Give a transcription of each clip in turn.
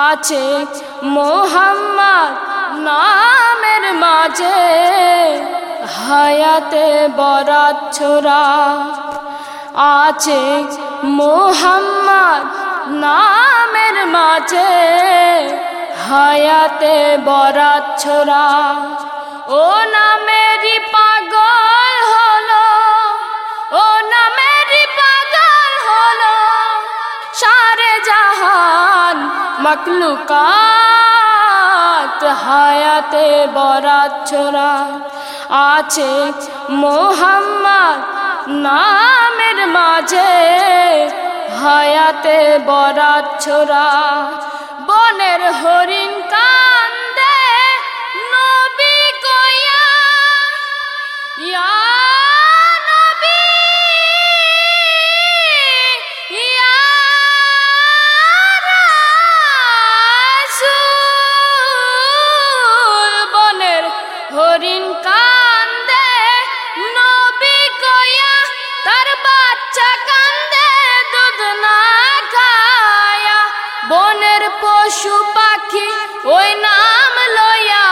আছে মোহাম্মদ নামের মাঝে হায়াতে বরাত ছোরা আছে মোহাম্মদ নামের মাঝে হায়াতে বরাত ছোরা ও নামেরই পাগল মকলুকাত হায়াতে বরাত ছোরা আছে মোহাম্মদ নামের মাঝে হায়াতে বরাত ছোরা বনের হরিণ কান্দে বনের পশু পাখি, ওই নাম লয়া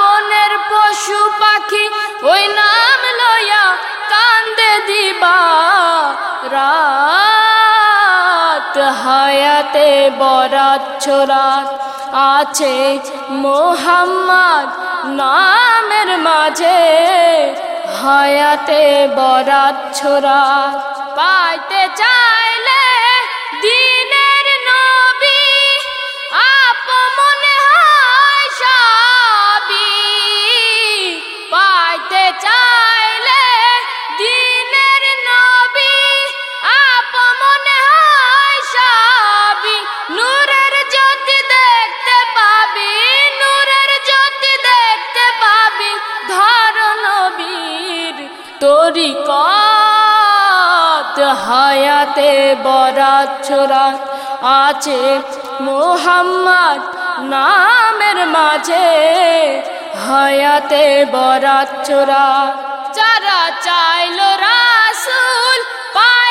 বনের পশু পাখি, ওই নাম লয়া কান্দে দিবা। রাত হায়াতে বরাত ছোরাত আছে মোহাম্মদ নামের মাঝে। হায়াতে বরাত ছোরাত পাইতে চাইলে দিনের তোরি কত হায়াতে বরাত ছোরাত আছে মোহাম্মদ নামের মাঝে হায়াতে বরাত ছোরাত যারা চাইল রাসুল পাইল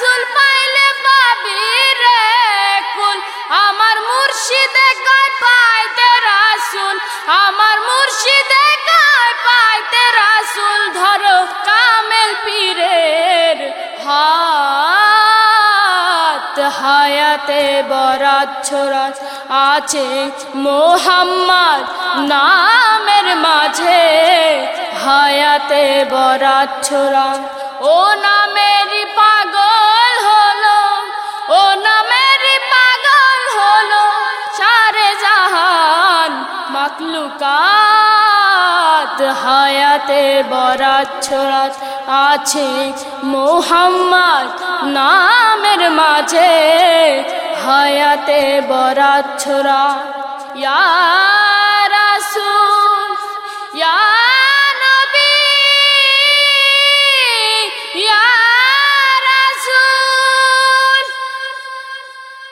রাসূল পাইলে পাবি রে কুল আমার মুর্শিদে কয় পাইতে রাসূল। আমার মুর্শিদে কয় পাইতে রাসূল। ধরো কামেল পীরের হাত। হায়াতে বরাত ছোরাত আছে মোহাম্মদ নামের মাঝে। হায়াতে বরাত ছোরা ও নামেরই পাগল হলো, ও নামেরই পাগল হলো, সারে জাহান মাকলুকাত হায়াতে বরাত ছোরাত আছে মোহাম্মদ নামের মাঝে, হায়াতে বরাত ছোরা ইয়া